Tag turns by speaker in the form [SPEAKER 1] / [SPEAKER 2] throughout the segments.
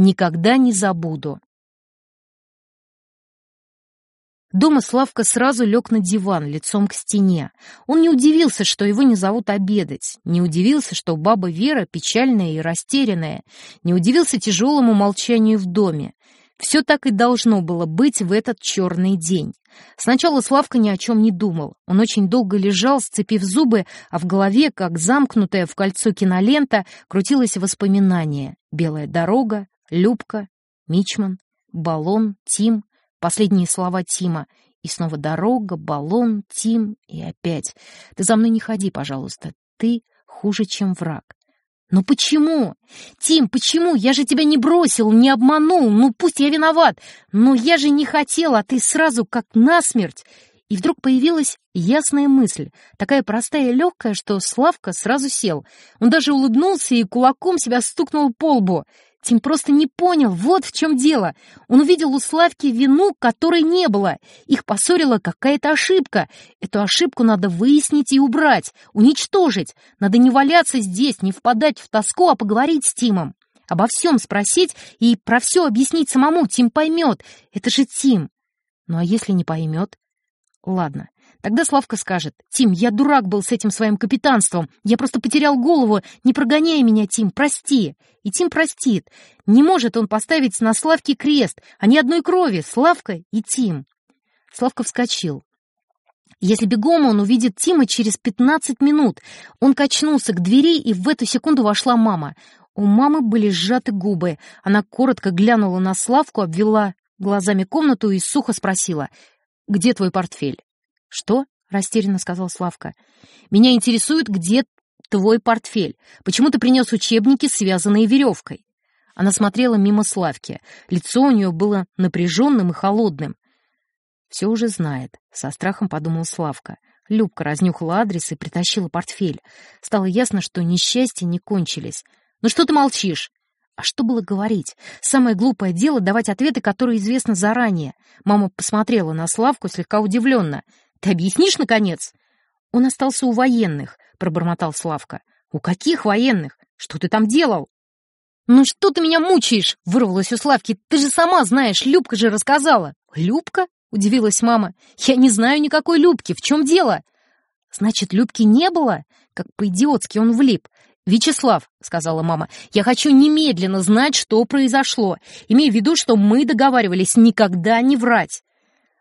[SPEAKER 1] Никогда не забуду. Дома Славка сразу лег на диван, лицом к стене. Он не удивился, что его не зовут обедать, не удивился, что баба Вера печальная и растерянная, не удивился тяжелому молчанию в доме. Все так и должно было быть в этот черный день. Сначала Славка ни о чем не думал. Он очень долго лежал, сцепив зубы, а в голове, как замкнутая в кольцо кинолента, крутилось воспоминание. Белая дорога, Любка, Мичман, баллон, Тим, последние слова Тима. И снова дорога, баллон, Тим и опять. Ты за мной не ходи, пожалуйста. Ты хуже, чем враг. «Но почему? Тим, почему? Я же тебя не бросил, не обманул. Ну, пусть я виноват. Но я же не хотел, а ты сразу как насмерть». И вдруг появилась ясная мысль, такая простая и легкая, что Славка сразу сел. Он даже улыбнулся и кулаком себя стукнул по лбу. Тим просто не понял, вот в чем дело. Он увидел у Славки вину, которой не было. Их поссорила какая-то ошибка. Эту ошибку надо выяснить и убрать, уничтожить. Надо не валяться здесь, не впадать в тоску, а поговорить с Тимом. Обо всем спросить и про все объяснить самому. Тим поймет. Это же Тим. Ну а если не поймет? Ладно, Тогда Славка скажет, «Тим, я дурак был с этим своим капитанством. Я просто потерял голову. Не прогоняй меня, Тим, прости». И Тим простит. Не может он поставить на Славке крест, а ни одной крови, Славка и Тим. Славка вскочил. Если бегом он увидит Тима через пятнадцать минут. Он качнулся к двери, и в эту секунду вошла мама. У мамы были сжаты губы. Она коротко глянула на Славку, обвела глазами комнату и сухо спросила, «Где твой портфель?» «Что?» — растерянно сказал Славка. «Меня интересует, где твой портфель. Почему ты принес учебники, связанные веревкой?» Она смотрела мимо Славки. Лицо у нее было напряженным и холодным. «Все уже знает», — со страхом подумал Славка. Любка разнюхала адрес и притащила портфель. Стало ясно, что несчастья не кончились. «Ну что ты молчишь?» А что было говорить? Самое глупое дело — давать ответы, которые известны заранее. Мама посмотрела на Славку слегка удивленно. Ты объяснишь, наконец?» «Он остался у военных», — пробормотал Славка. «У каких военных? Что ты там делал?» «Ну что ты меня мучаешь?» — вырвалось у Славки. «Ты же сама знаешь, Любка же рассказала». «Любка?» — удивилась мама. «Я не знаю никакой Любки. В чем дело?» «Значит, Любки не было?» Как по-идиотски он влип. «Вячеслав», — сказала мама, — «я хочу немедленно знать, что произошло. Имею в виду, что мы договаривались никогда не врать».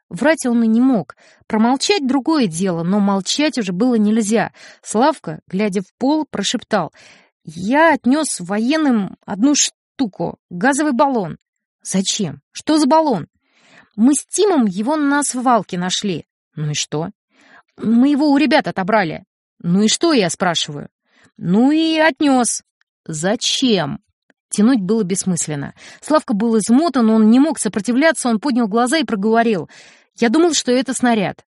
[SPEAKER 1] Врать он и не мог. Промолчать — другое дело, но молчать уже было нельзя. Славка, глядя в пол, прошептал. «Я отнес военным одну штуку, газовый баллон». «Зачем? Что за баллон?» «Мы с Тимом его на свалке нашли». «Ну и что?» «Мы его у ребят отобрали». «Ну и что, я спрашиваю?» «Ну и отнес». «Зачем?» Тянуть было бессмысленно. Славка был измотан, он не мог сопротивляться, он поднял глаза и проговорил. «Я думал, что это снаряд».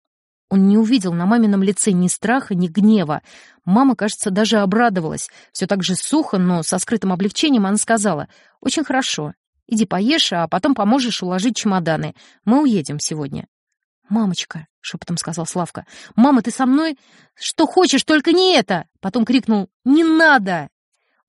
[SPEAKER 1] Он не увидел на мамином лице ни страха, ни гнева. Мама, кажется, даже обрадовалась. Все так же сухо, но со скрытым облегчением она сказала. «Очень хорошо. Иди поешь, а потом поможешь уложить чемоданы. Мы уедем сегодня». «Мамочка», — шепотом сказал Славка, — «мама, ты со мной? Что хочешь, только не это!» Потом крикнул «Не надо!»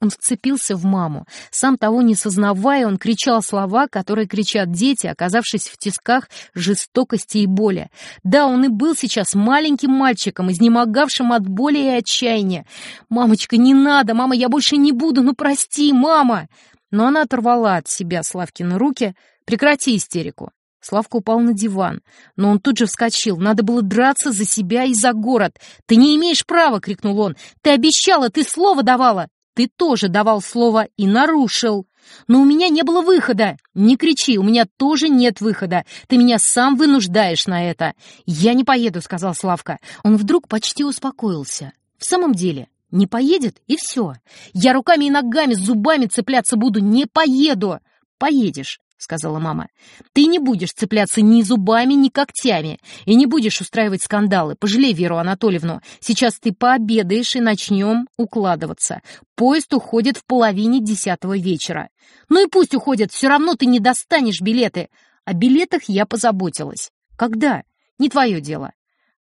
[SPEAKER 1] Он вцепился в маму. Сам того не сознавая, он кричал слова, которые кричат дети, оказавшись в тисках жестокости и боли. Да, он и был сейчас маленьким мальчиком, изнемогавшим от боли и отчаяния. «Мамочка, не надо! Мама, я больше не буду! Ну, прости, мама!» Но она оторвала от себя Славкины руки. «Прекрати истерику!» Славка упал на диван, но он тут же вскочил. Надо было драться за себя и за город. «Ты не имеешь права!» — крикнул он. «Ты обещала! Ты слово давала!» Ты тоже давал слово и нарушил. Но у меня не было выхода. Не кричи, у меня тоже нет выхода. Ты меня сам вынуждаешь на это. Я не поеду, сказал Славка. Он вдруг почти успокоился. В самом деле, не поедет и все. Я руками и ногами, зубами цепляться буду. Не поеду. Поедешь. — сказала мама. «Ты не будешь цепляться ни зубами, ни когтями, и не будешь устраивать скандалы. Пожалей Веру Анатольевну. Сейчас ты пообедаешь и начнем укладываться. Поезд уходит в половине десятого вечера. Ну и пусть уходят, все равно ты не достанешь билеты. О билетах я позаботилась. Когда? Не твое дело».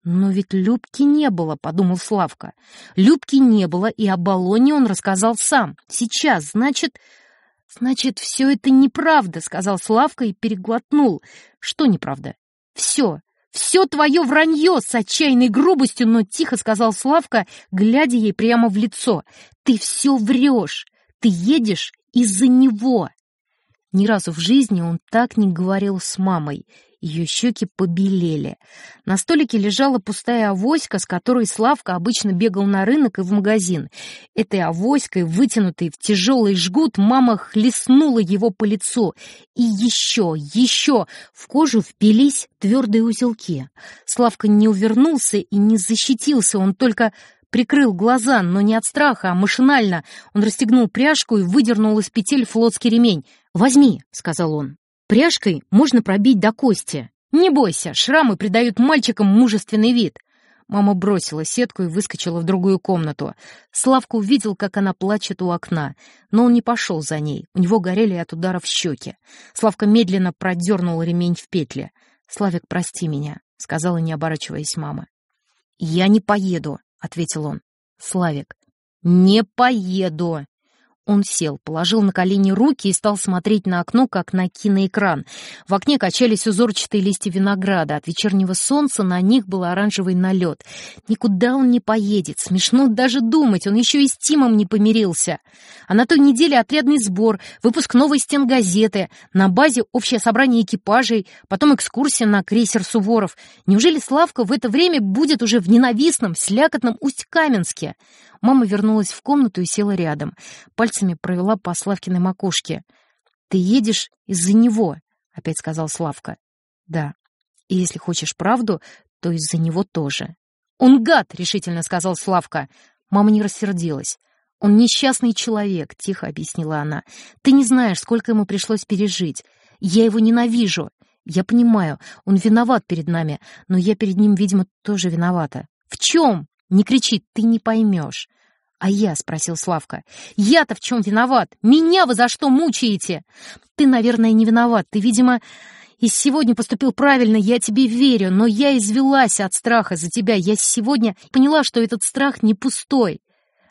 [SPEAKER 1] «Но ведь Любки не было», — подумал Славка. «Любки не было, и о баллоне он рассказал сам. Сейчас, значит...» «Значит, все это неправда», — сказал Славка и переглотнул. «Что неправда?» «Все, все твое вранье!» С отчаянной грубостью, но тихо сказал Славка, глядя ей прямо в лицо. «Ты все врешь! Ты едешь из-за него!» Ни разу в жизни он так не говорил с мамой. Ее щеки побелели. На столике лежала пустая авоська, с которой Славка обычно бегал на рынок и в магазин. Этой авоськой, вытянутой в тяжелый жгут, мама хлестнула его по лицу. И еще, еще в кожу впились твердые узелки. Славка не увернулся и не защитился, он только прикрыл глаза, но не от страха, а машинально. Он расстегнул пряжку и выдернул из петель флотский ремень. «Возьми», — сказал он. Пряжкой можно пробить до кости. Не бойся, шрамы придают мальчикам мужественный вид. Мама бросила сетку и выскочила в другую комнату. Славка увидел, как она плачет у окна, но он не пошел за ней. У него горели от ударов щеки. Славка медленно продернул ремень в петле. «Славик, прости меня», — сказала, не оборачиваясь мама. «Я не поеду», — ответил он. «Славик, не поеду!» Он сел, положил на колени руки и стал смотреть на окно, как на киноэкран. В окне качались узорчатые листья винограда. От вечернего солнца на них был оранжевый налет. Никуда он не поедет. Смешно даже думать, он еще и с Тимом не помирился. А на той неделе отрядный сбор, выпуск новой стенгазеты, на базе общее собрание экипажей, потом экскурсия на крейсер Суворов. Неужели Славка в это время будет уже в ненавистном, слякотном Усть-Каменске? Мама вернулась в комнату и села рядом. Пальцами провела по Славкиной макушке. «Ты едешь из-за него», — опять сказал Славка. «Да. И если хочешь правду, то из-за него тоже». «Он гад!» — решительно сказал Славка. Мама не рассердилась. «Он несчастный человек», — тихо объяснила она. «Ты не знаешь, сколько ему пришлось пережить. Я его ненавижу. Я понимаю, он виноват перед нами, но я перед ним, видимо, тоже виновата». «В чем?» Не кричи, ты не поймешь. «А я?» — спросил Славка. «Я-то в чем виноват? Меня вы за что мучаете?» «Ты, наверное, не виноват. Ты, видимо, и сегодня поступил правильно, я тебе верю, но я извелась от страха за тебя. Я сегодня поняла, что этот страх не пустой.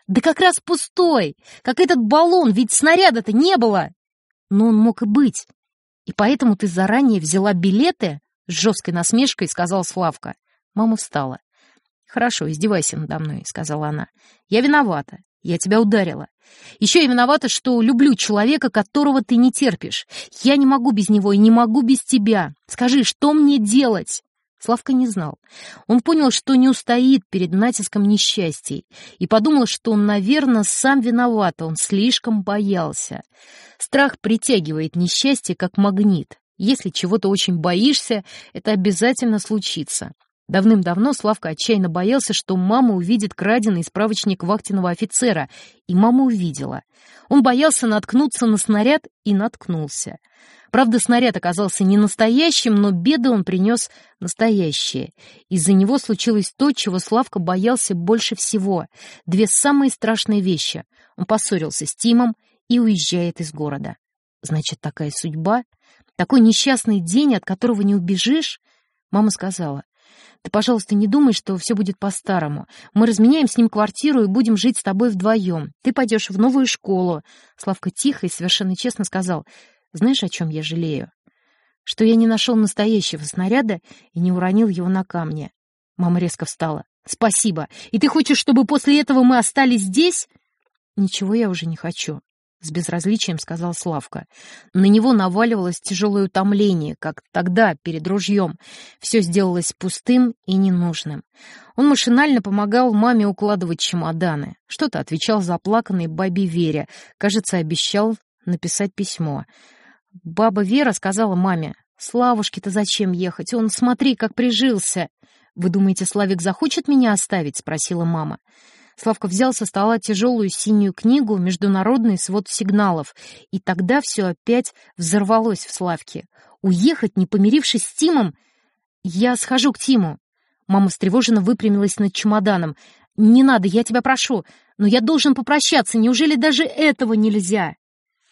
[SPEAKER 1] Да как раз пустой, как этот баллон, ведь снаряда-то не было. Но он мог и быть. И поэтому ты заранее взяла билеты?» С жесткой насмешкой сказал Славка. Мама встала. «Хорошо, издевайся надо мной», — сказала она. «Я виновата. Я тебя ударила. Еще я виновата, что люблю человека, которого ты не терпишь. Я не могу без него и не могу без тебя. Скажи, что мне делать?» Славка не знал. Он понял, что не устоит перед натиском несчастий, и подумал, что он, наверное, сам виноват, он слишком боялся. Страх притягивает несчастье, как магнит. Если чего-то очень боишься, это обязательно случится. Давным-давно Славка отчаянно боялся, что мама увидит краденый справочник вахтенного офицера, и мама увидела. Он боялся наткнуться на снаряд и наткнулся. Правда, снаряд оказался не настоящим, но беды он принес настоящие. Из-за него случилось то, чего Славка боялся больше всего. Две самые страшные вещи. Он поссорился с Тимом и уезжает из города. Значит, такая судьба? Такой несчастный день, от которого не убежишь? Мама сказала, ты, пожалуйста, не думай, что все будет по-старому. Мы разменяем с ним квартиру и будем жить с тобой вдвоем. Ты пойдешь в новую школу. Славка тихо и совершенно честно сказал. Знаешь, о чем я жалею? Что я не нашел настоящего снаряда и не уронил его на камни. Мама резко встала. «Спасибо. И ты хочешь, чтобы после этого мы остались здесь?» «Ничего я уже не хочу с безразличием сказал Славка. На него наваливалось тяжелое утомление, как тогда, перед ружьем. Все сделалось пустым и ненужным. Он машинально помогал маме укладывать чемоданы. Что-то отвечал заплаканной бабе Вере. Кажется, обещал написать письмо. Баба Вера сказала маме, «Славушке-то зачем ехать? Он, смотри, как прижился!» «Вы думаете, Славик захочет меня оставить?» — спросила мама. Славка взял со стола тяжелую синюю книгу «Международный свод сигналов», и тогда все опять взорвалось в Славке. Уехать, не помирившись с Тимом? Я схожу к Тиму. Мама встревоженно выпрямилась над чемоданом. «Не надо, я тебя прошу, но я должен попрощаться, неужели даже этого нельзя?»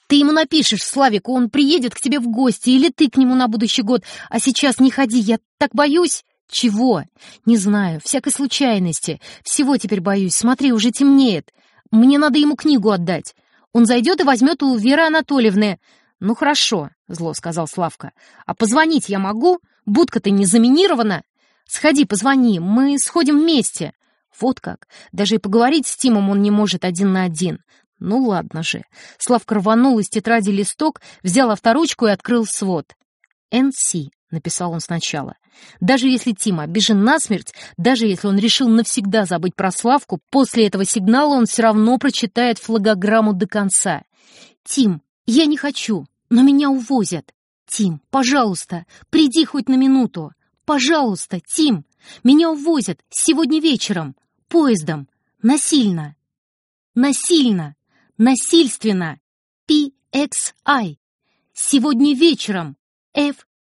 [SPEAKER 1] «Ты ему напишешь, Славик, он приедет к тебе в гости, или ты к нему на будущий год, а сейчас не ходи, я так боюсь!» «Чего?» «Не знаю. Всякой случайности. Всего теперь боюсь. Смотри, уже темнеет. Мне надо ему книгу отдать. Он зайдет и возьмет у Веры Анатольевны. Ну хорошо, зло сказал Славка. А позвонить я могу? Будка-то не заминирована. Сходи, позвони, мы сходим вместе. Вот как. Даже и поговорить с Тимом он не может один на один. Ну ладно же. Славка рванул из тетради листок, взял авторучку и открыл свод. «НС», — написал он сначала. Даже если Тим обижен насмерть, даже если он решил навсегда забыть про Славку, после этого сигнала он все равно прочитает флагограмму до конца. «Тим, я не хочу, но меня увозят. Тим, пожалуйста, приди хоть на минуту. Пожалуйста, Тим, меня увозят сегодня вечером, поездом, насильно. Насильно, насильственно. PXI. Сегодня вечером.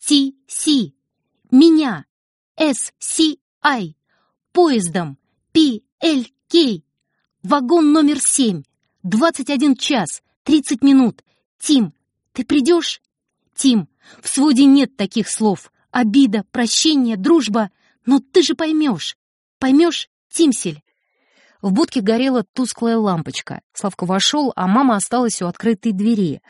[SPEAKER 1] FTC. Меня. SCI. Поездом. PLK. Вагон номер семь. Двадцать один час. Тридцать минут. Тим, ты придешь? Тим, в своде нет таких слов. Обида, прощение, дружба. Но ты же поймешь. Поймешь, Тимсель? В будке горела тусклая лампочка. Славка вошел, а мама осталась у открытой двери.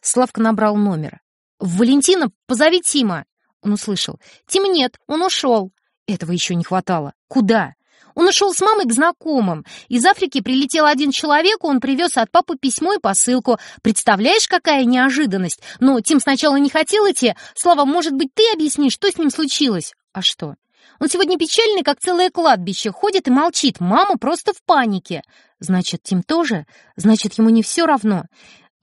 [SPEAKER 1] Славка набрал номер. «Валентина, позови Тима!» Он услышал. «Тим нет, он ушел». Этого еще не хватало. «Куда?» Он ушел с мамой к знакомым. Из Африки прилетел один человек, он привез от папы письмо и посылку. Представляешь, какая неожиданность? Но Тим сначала не хотел идти. Слава, может быть, ты объяснишь, что с ним случилось? А что? Он сегодня печальный, как целое кладбище, ходит и молчит. Мама просто в панике. Значит, Тим тоже? Значит, ему не все равно.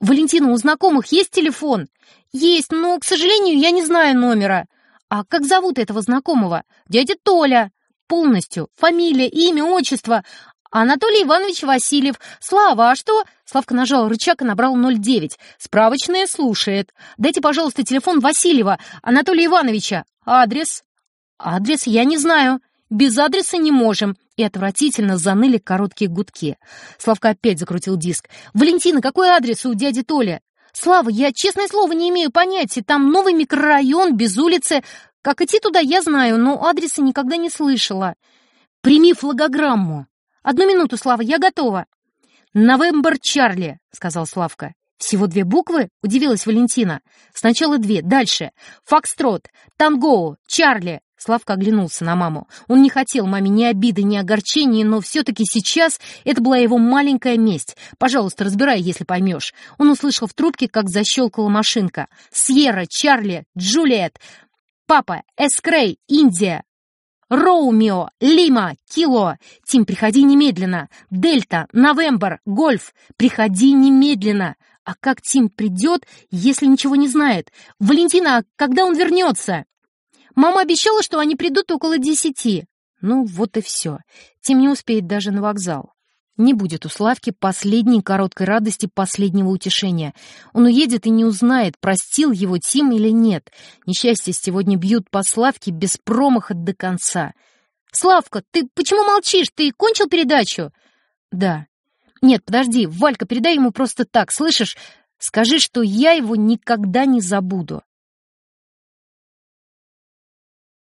[SPEAKER 1] Валентина, у знакомых есть телефон? Есть, но, к сожалению, я не знаю номера. А как зовут этого знакомого? Дядя Толя. Полностью. Фамилия, имя, отчество. Анатолий Иванович Васильев. Слава, а что? Славка нажал рычаг и набрал 09. Справочная слушает. Дайте, пожалуйста, телефон Васильева, Анатолия Ивановича. Адрес? Адрес я не знаю. Без адреса не можем. И отвратительно заныли короткие гудки. Славка опять закрутил диск. «Валентина, какой адрес у дяди Толя?» «Слава, я, честное слово, не имею понятия. Там новый микрорайон, без улицы. Как идти туда, я знаю, но адреса никогда не слышала. Прими флагограмму. Одну минуту, Слава, я готова. «Новембр Чарли», — сказал Славка. «Всего две буквы?» — удивилась Валентина. «Сначала две, дальше. Фокстрот, Танго, Чарли». Славка оглянулся на маму. Он не хотел маме ни обиды, ни огорчения, но все-таки сейчас это была его маленькая месть. «Пожалуйста, разбирай, если поймешь». Он услышал в трубке, как защелкала машинка. «Сьерра, Чарли, Джулиет, Папа, Эскрей, Индия. Роумио, Лима, Кило. Тим, приходи немедленно. Дельта, Новембр, Гольф. Приходи немедленно. А как Тим придет, если ничего не знает? Валентина, когда он вернется? Мама обещала, что они придут около десяти. Ну, вот и все. Тим не успеет даже на вокзал. Не будет у Славки последней короткой радости, последнего утешения. Он уедет и не узнает, простил его Тим или нет. Несчастье сегодня бьют по Славке без промаха до конца. «Славка, ты почему молчишь? Ты кончил передачу?» «Да». «Нет, подожди, Валька, передай ему просто так, слышишь? Скажи, что я его никогда не забуду».